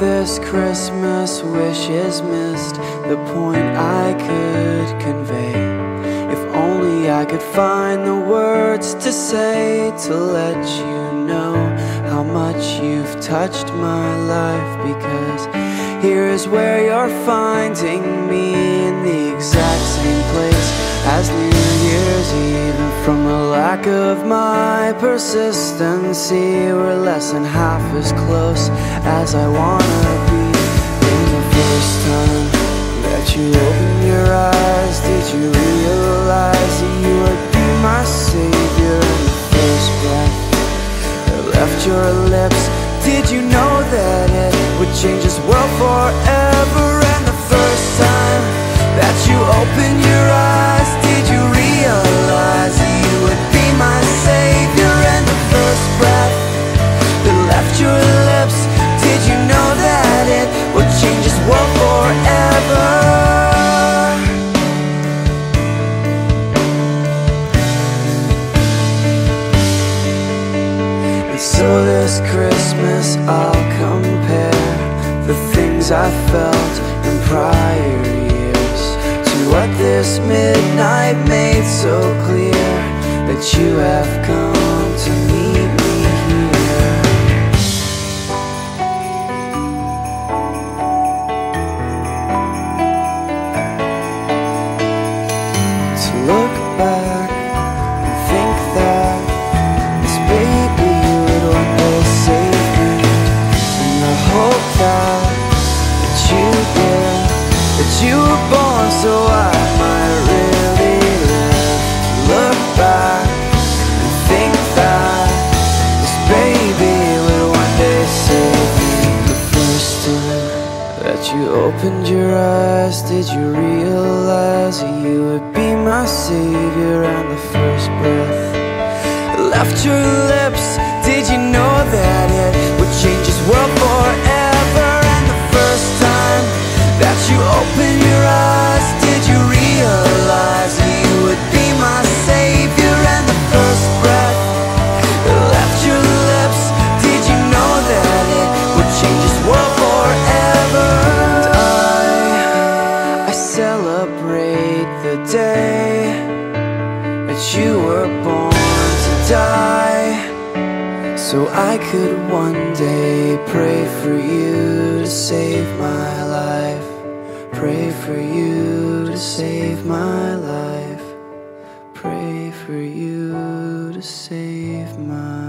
this Christmas wish is missed the point I could convey. If only I could find the words to say to let you know how much you've touched my life. Because here is where you're finding me in the exact same place as New Year's Eve. From the lack of my persistency, we're less than half as close as I wanna be. In the first time that you opened your eyes, did you realize that you would be my savior in the first breath that left your lips? Did you know that it would change this world forever? This Christmas I'll compare the things I felt in prior years to what this midnight made so clear that you have come to you opened your eyes, did you realize that you would be my savior? And the first breath left your lips, did you know celebrate the day that you were born to die. So I could one day pray for you to save my life. Pray for you to save my life. Pray for you to save my